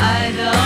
I love